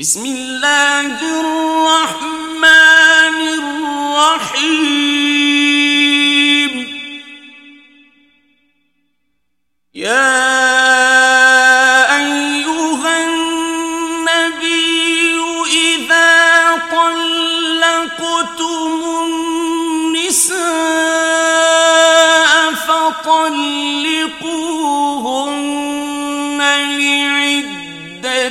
بسم اللہ الرحمن الرحیم یا ایوہا النبی إذا قلقتم النساء فطلقوهن لعدتهن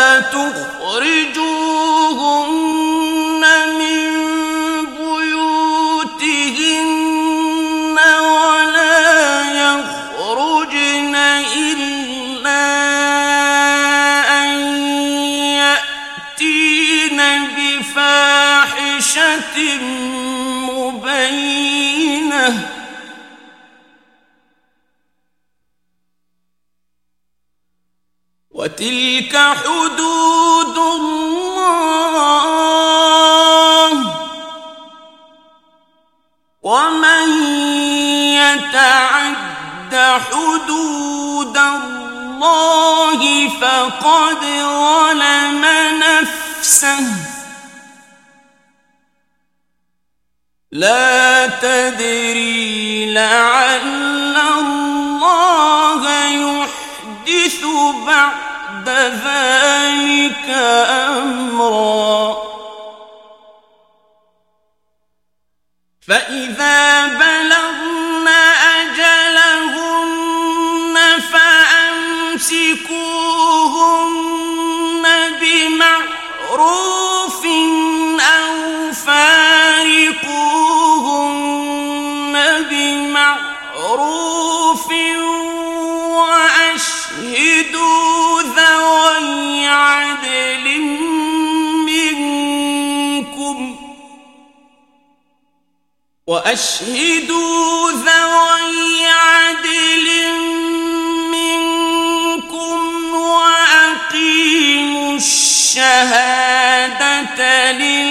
تعد حدود الله فقد ظلم نفسه. لا تدري لعل الله يحدث بعد ذلك أمرا. فإذا بلغ بمعروف وأشهدوا ذوي عدل منكم وأشهدوا ذوي عدل منكم وأقيموا الشهادة لله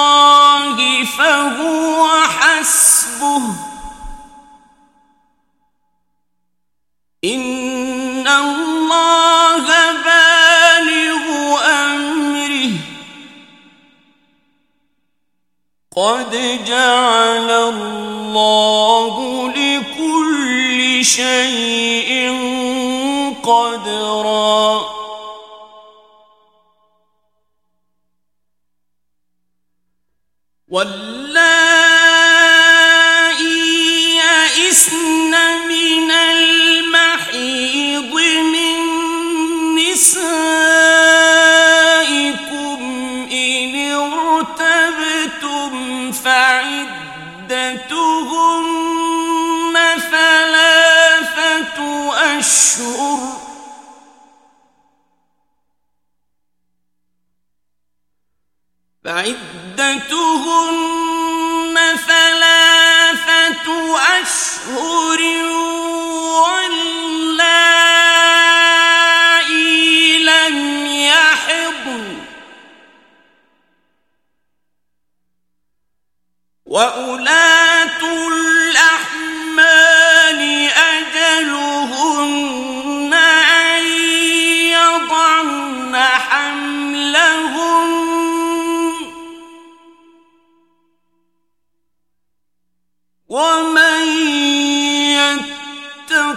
الله فهو حسبه. إن الله بالغ أمره. قد جعل الله لكل شيء قدرا. يئسن من المحيض من إن فعدتهن ثلاثة أشهر فعدتهن ثلاثة أشهر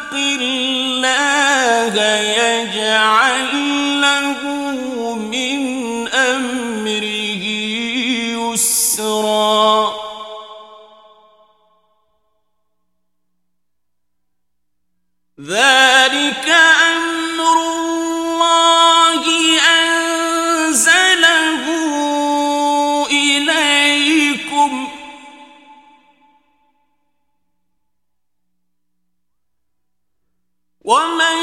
يتق الله يجعل له ومن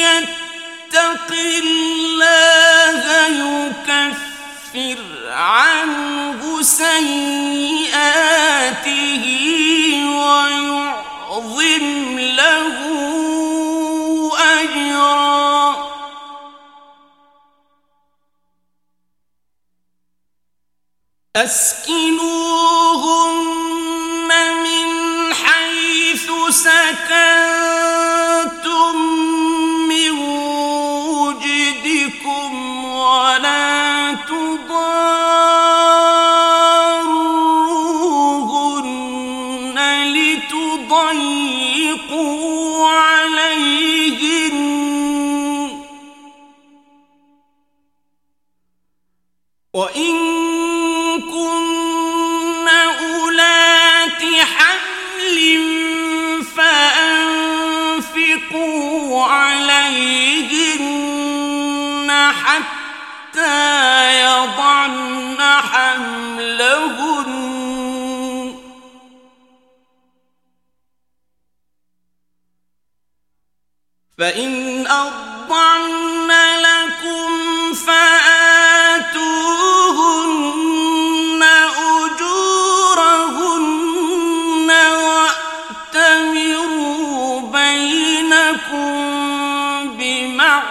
يتق الله يكفر عنه سيئاته ويعظم له أجرا أسكنوهن من حيث سكن فَإِنْ أَرْضَعْنَ لَكُمْ فَآتُوهُنَّ أُجُورَهُنَّ وَأْتَمِرُوا بَيْنَكُمْ بِمَعْرُوفٍ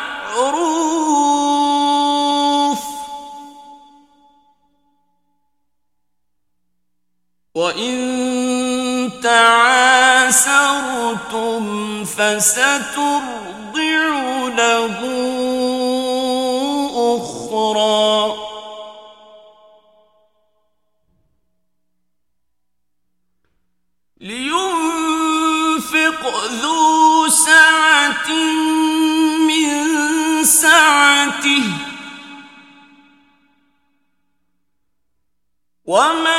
وَإِنْ تَعَالَى حسرتم فسترضع له أخرى. لينفق ذو سعة من سعته. ومن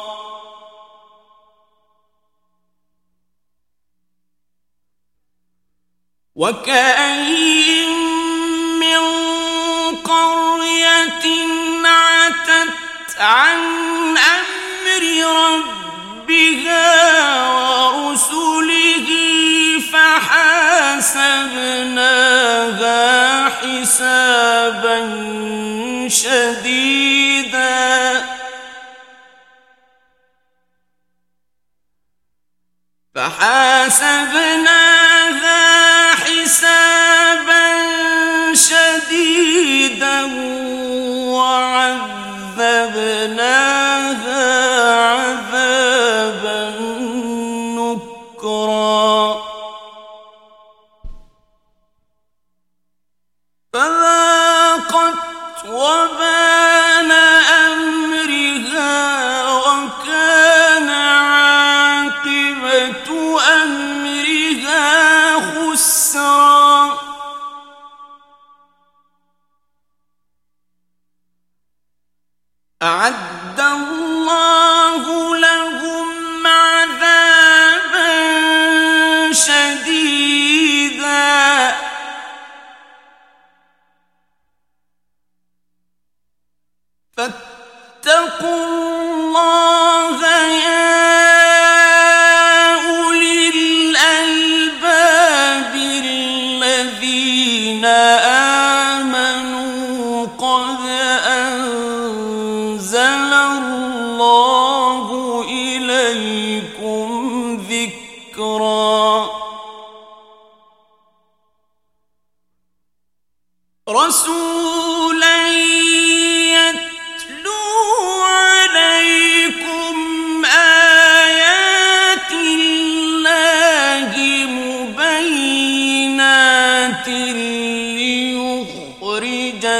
وكاين من قريه عتت عن أمر ربها ورسله فحاسبناها حسابا شديدا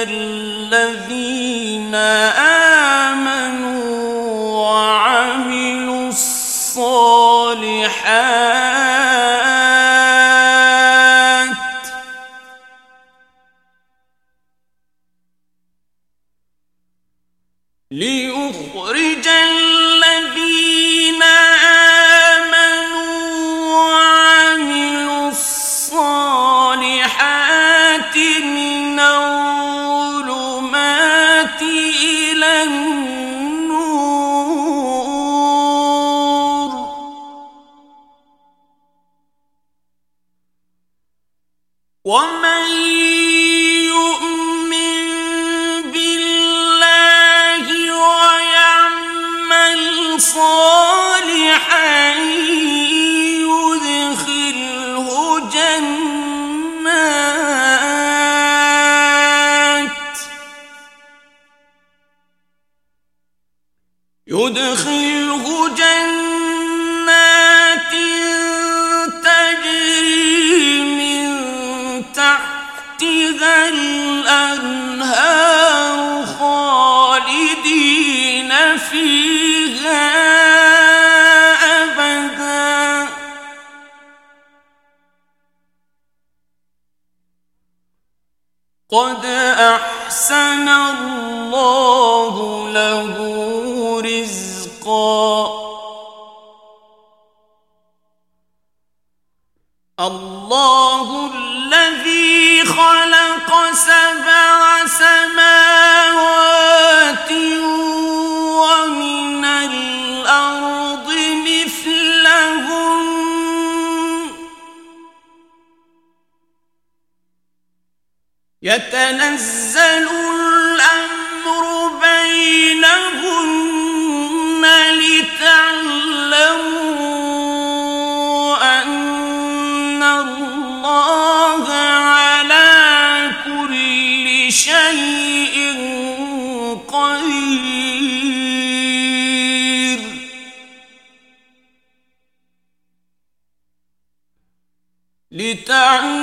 الذين آمنوا 我们。قد احسن الله له رزقا الله الذي خلق سبع سماوات يتنزل الأمر بينهن لتعلموا أن الله على كل شيء قدير. لتعلموا